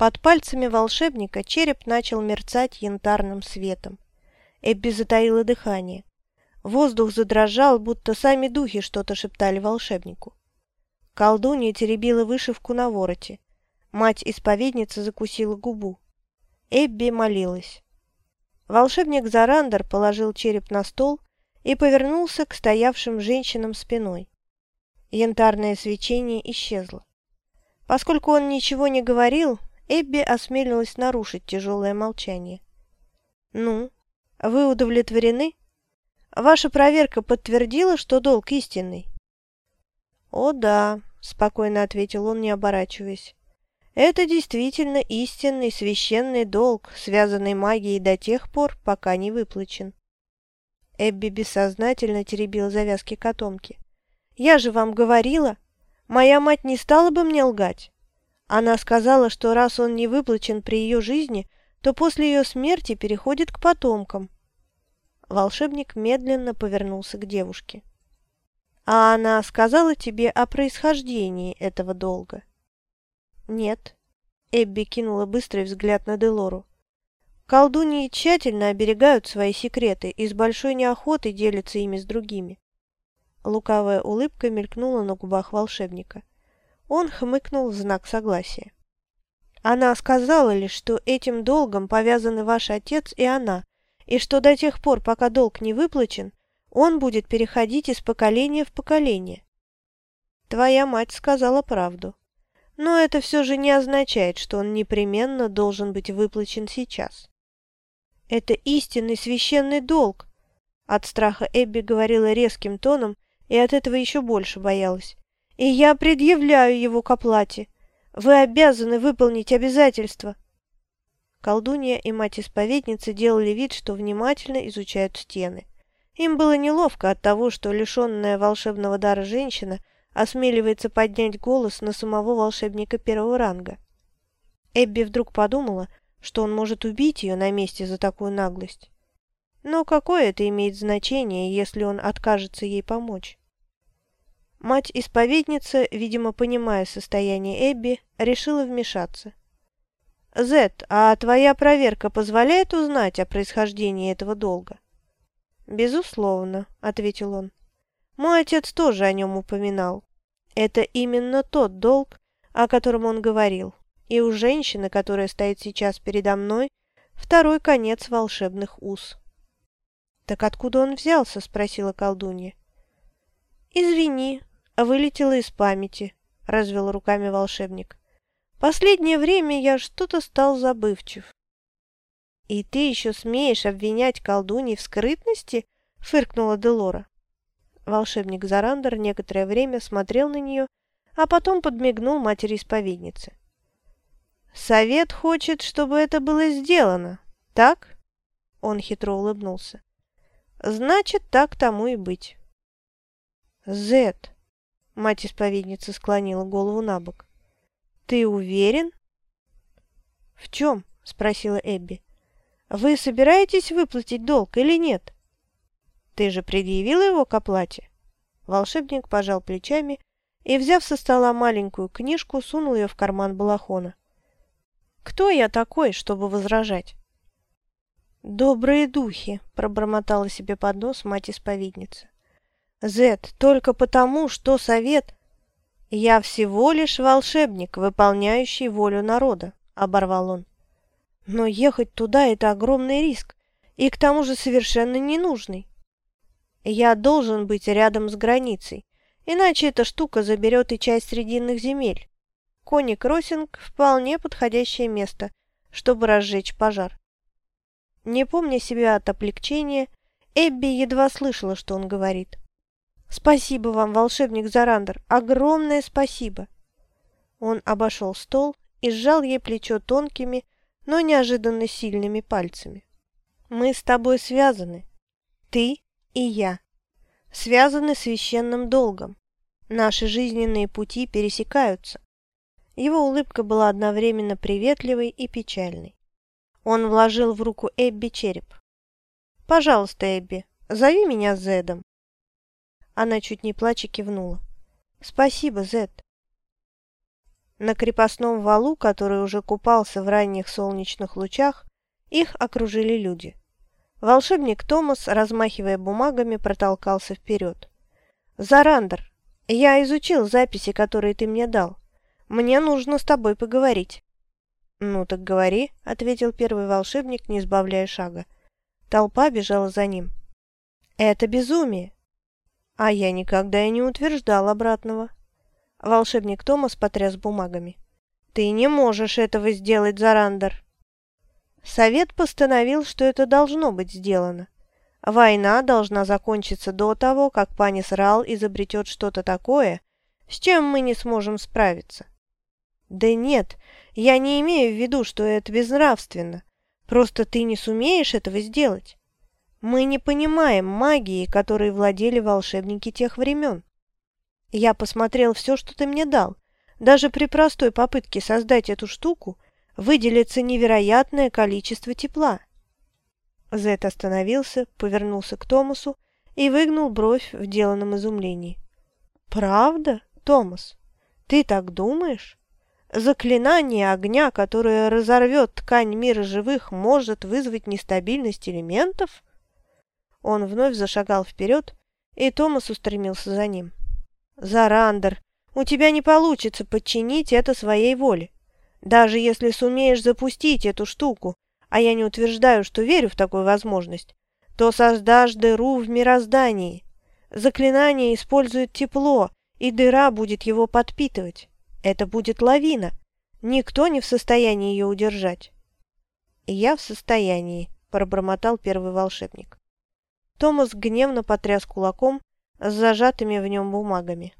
Под пальцами волшебника череп начал мерцать янтарным светом. Эбби затаила дыхание. Воздух задрожал, будто сами духи что-то шептали волшебнику. Колдунья теребила вышивку на вороте. Мать-исповедница закусила губу. Эбби молилась. Волшебник Зарандер положил череп на стол и повернулся к стоявшим женщинам спиной. Янтарное свечение исчезло. Поскольку он ничего не говорил, Эбби осмелилась нарушить тяжелое молчание. «Ну, вы удовлетворены? Ваша проверка подтвердила, что долг истинный?» «О да», — спокойно ответил он, не оборачиваясь. «Это действительно истинный священный долг, связанный магией до тех пор, пока не выплачен». Эбби бессознательно теребила завязки котомки. «Я же вам говорила, моя мать не стала бы мне лгать. Она сказала, что раз он не выплачен при ее жизни, то после ее смерти переходит к потомкам. Волшебник медленно повернулся к девушке. «А она сказала тебе о происхождении этого долга?» «Нет». Эбби кинула быстрый взгляд на Делору. Колдуньи тщательно оберегают свои секреты и с большой неохотой делятся ими с другими. Лукавая улыбка мелькнула на губах волшебника. Он хмыкнул в знак согласия. Она сказала лишь, что этим долгом повязаны ваш отец и она, и что до тех пор, пока долг не выплачен, он будет переходить из поколения в поколение. Твоя мать сказала правду. Но это все же не означает, что он непременно должен быть выплачен сейчас. Это истинный священный долг. От страха Эбби говорила резким тоном и от этого еще больше боялась и я предъявляю его к оплате. Вы обязаны выполнить обязательства». Колдунья и мать-исповедница делали вид, что внимательно изучают стены. Им было неловко от того, что лишенная волшебного дара женщина осмеливается поднять голос на самого волшебника первого ранга. Эбби вдруг подумала, что он может убить ее на месте за такую наглость. Но какое это имеет значение, если он откажется ей помочь? Мать-исповедница, видимо, понимая состояние Эбби, решила вмешаться. «Зет, а твоя проверка позволяет узнать о происхождении этого долга?» «Безусловно», — ответил он. «Мой отец тоже о нем упоминал. Это именно тот долг, о котором он говорил, и у женщины, которая стоит сейчас передо мной, второй конец волшебных уз». «Так откуда он взялся?» — спросила колдунья. «Извини, вылетело из памяти», — развел руками волшебник. «Последнее время я что-то стал забывчив». «И ты еще смеешь обвинять колдуньи в скрытности?» — фыркнула Делора. Волшебник Зарандер некоторое время смотрел на нее, а потом подмигнул матери-исповедницы. «Совет хочет, чтобы это было сделано, так?» Он хитро улыбнулся. «Значит, так тому и быть». «Зет, Мать-исповедница склонила голову на бок. «Ты уверен?» «В чем?» – спросила Эбби. «Вы собираетесь выплатить долг или нет?» «Ты же предъявила его к оплате?» Волшебник пожал плечами и, взяв со стола маленькую книжку, сунул ее в карман балахона. «Кто я такой, чтобы возражать?» «Добрые духи!» – пробормотала себе под нос мать-исповедница. Зет, только потому, что совет... Я всего лишь волшебник, выполняющий волю народа, оборвал он. Но ехать туда – это огромный риск, и к тому же совершенно ненужный. Я должен быть рядом с границей, иначе эта штука заберет и часть срединных земель. Кони-кроссинг – вполне подходящее место, чтобы разжечь пожар. Не помня себя от облегчения, Эбби едва слышала, что он говорит. «Спасибо вам, волшебник Зарандер, огромное спасибо!» Он обошел стол и сжал ей плечо тонкими, но неожиданно сильными пальцами. «Мы с тобой связаны, ты и я, связаны священным долгом. Наши жизненные пути пересекаются». Его улыбка была одновременно приветливой и печальной. Он вложил в руку Эбби череп. «Пожалуйста, Эбби, зови меня Зедом». Она чуть не плача кивнула. «Спасибо, Зет». На крепостном валу, который уже купался в ранних солнечных лучах, их окружили люди. Волшебник Томас, размахивая бумагами, протолкался вперед. «Зарандер, я изучил записи, которые ты мне дал. Мне нужно с тобой поговорить». «Ну так говори», — ответил первый волшебник, не сбавляя шага. Толпа бежала за ним. «Это безумие!» «А я никогда и не утверждал обратного». Волшебник Томас потряс бумагами. «Ты не можешь этого сделать, Зарандер!» Совет постановил, что это должно быть сделано. Война должна закончиться до того, как Панис Рал изобретет что-то такое, с чем мы не сможем справиться. Да нет, я не имею в виду, что это безнравственно. Просто ты не сумеешь этого сделать. Мы не понимаем магии, которой владели волшебники тех времен. Я посмотрел все, что ты мне дал. Даже при простой попытке создать эту штуку выделится невероятное количество тепла. Зет остановился, повернулся к Томасу и выгнул бровь в деланном изумлении. «Правда, Томас? Ты так думаешь? Заклинание огня, которое разорвет ткань мира живых, может вызвать нестабильность элементов?» Он вновь зашагал вперед, и Томас устремился за ним. «Зарандер, у тебя не получится подчинить это своей воле. Даже если сумеешь запустить эту штуку, а я не утверждаю, что верю в такую возможность, то создашь дыру в мироздании. Заклинание использует тепло, и дыра будет его подпитывать. Это будет лавина. Никто не в состоянии ее удержать. «Я в состоянии», – пробормотал первый волшебник. Томас гневно потряс кулаком с зажатыми в нем бумагами.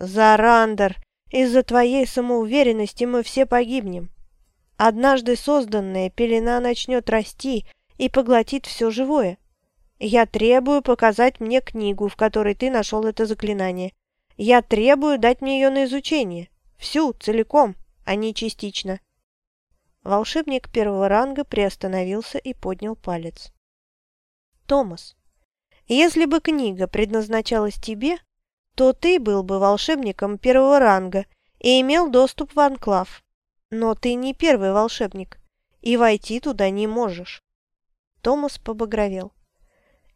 «Зарандер, из-за твоей самоуверенности мы все погибнем. Однажды созданная пелена начнет расти и поглотит все живое. Я требую показать мне книгу, в которой ты нашел это заклинание. Я требую дать мне ее на изучение. Всю, целиком, а не частично». Волшебник первого ранга приостановился и поднял палец. «Томас, если бы книга предназначалась тебе, то ты был бы волшебником первого ранга и имел доступ в анклав. Но ты не первый волшебник, и войти туда не можешь. Томас побагровел.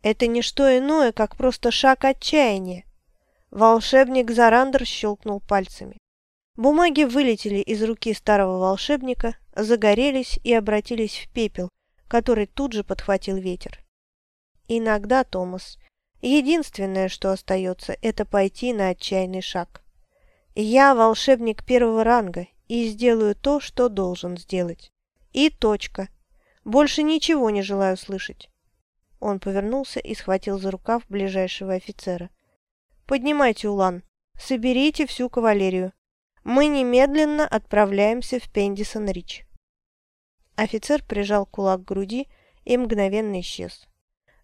Это не что иное, как просто шаг отчаяния. Волшебник Зарандер щелкнул пальцами. Бумаги вылетели из руки старого волшебника, загорелись и обратились в пепел, который тут же подхватил ветер. Иногда, Томас, единственное, что остается, это пойти на отчаянный шаг. Я волшебник первого ранга и сделаю то, что должен сделать. И точка. Больше ничего не желаю слышать. Он повернулся и схватил за рукав ближайшего офицера. «Поднимайте улан. Соберите всю кавалерию. Мы немедленно отправляемся в Пендисон-Рич». Офицер прижал кулак к груди и мгновенно исчез.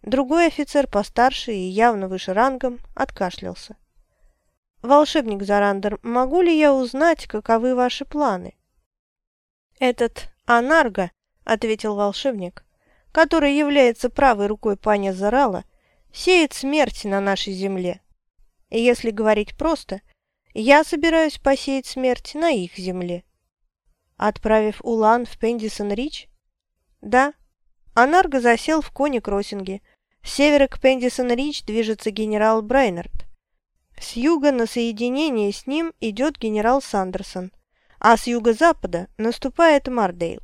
Другой офицер, постарше и явно выше рангом, откашлялся. «Волшебник Зарандер, могу ли я узнать, каковы ваши планы?» «Этот Анарго», — ответил волшебник, который является правой рукой пани Зарала, сеет смерть на нашей земле. Если говорить просто, я собираюсь посеять смерть на их земле. Отправив Улан в Пендисон-Рич? Да, Анарго засел в коне-кроссинге. С севера к Пендисон-Рич движется генерал Брайнард. С юга на соединение с ним идет генерал Сандерсон, а с юго-запада наступает Мардейл.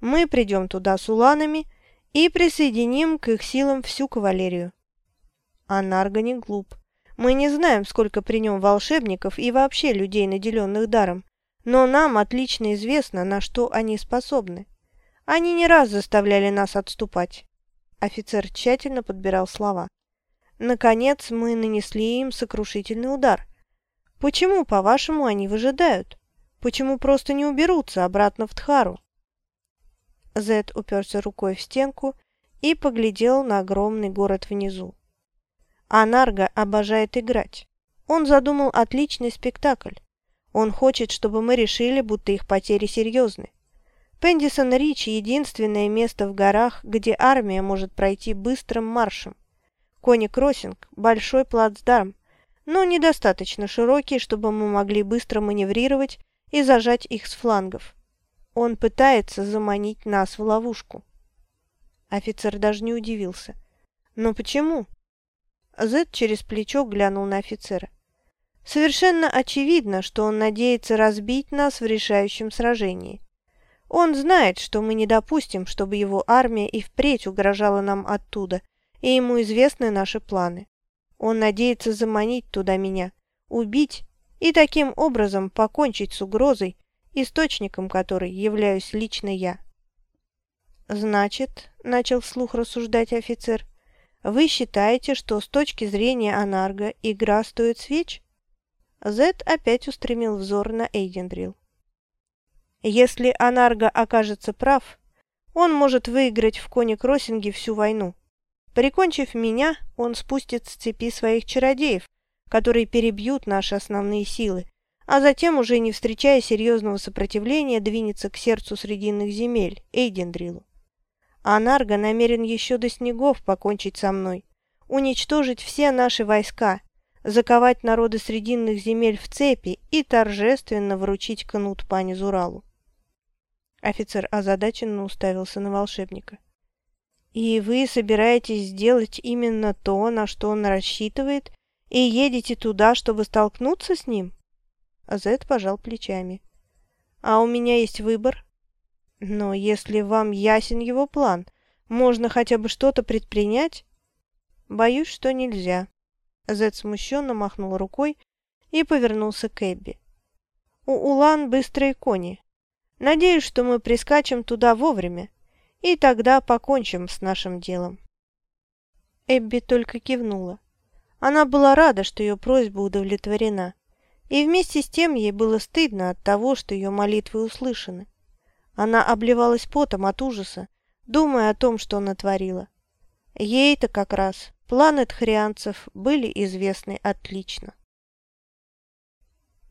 Мы придем туда с уланами и присоединим к их силам всю кавалерию. Анарго не глуп. Мы не знаем, сколько при нем волшебников и вообще людей, наделенных даром, но нам отлично известно, на что они способны. Они не раз заставляли нас отступать. Офицер тщательно подбирал слова. Наконец, мы нанесли им сокрушительный удар. Почему, по-вашему, они выжидают? Почему просто не уберутся обратно в Тхару? Зед уперся рукой в стенку и поглядел на огромный город внизу. Анарго обожает играть. Он задумал отличный спектакль. Он хочет, чтобы мы решили, будто их потери серьезны. Пендисон Рич – единственное место в горах, где армия может пройти быстрым маршем. Кони Кроссинг – большой плацдарм, но недостаточно широкий, чтобы мы могли быстро маневрировать и зажать их с флангов. Он пытается заманить нас в ловушку. Офицер даже не удивился. Но почему? Зет через плечо глянул на офицера. Совершенно очевидно, что он надеется разбить нас в решающем сражении. Он знает, что мы не допустим, чтобы его армия и впредь угрожала нам оттуда, и ему известны наши планы. Он надеется заманить туда меня, убить и таким образом покончить с угрозой, источником которой являюсь лично я. «Значит, — начал вслух рассуждать офицер, — вы считаете, что с точки зрения Анарга игра стоит свеч?» Зет опять устремил взор на Эйдендрил. «Если Анарга окажется прав, он может выиграть в коне-кроссинге всю войну. Прикончив меня, он спустит с цепи своих чародеев, которые перебьют наши основные силы, а затем, уже не встречая серьезного сопротивления, двинется к сердцу Срединных земель, Эйдендрилу. А Нарго намерен еще до снегов покончить со мной, уничтожить все наши войска, заковать народы Срединных земель в цепи и торжественно вручить кнут пани Зуралу. Офицер озадаченно уставился на волшебника. «И вы собираетесь сделать именно то, на что он рассчитывает, и едете туда, чтобы столкнуться с ним?» Зед пожал плечами. «А у меня есть выбор. Но если вам ясен его план, можно хотя бы что-то предпринять?» «Боюсь, что нельзя». Зед смущенно махнул рукой и повернулся к Эбби. «У Улан быстрые кони. Надеюсь, что мы прискачем туда вовремя и тогда покончим с нашим делом». Эбби только кивнула. Она была рада, что ее просьба удовлетворена, и вместе с тем ей было стыдно от того, что ее молитвы услышаны. Она обливалась потом от ужаса, думая о том, что натворила. Ей-то как раз планы тхрианцев были известны отлично.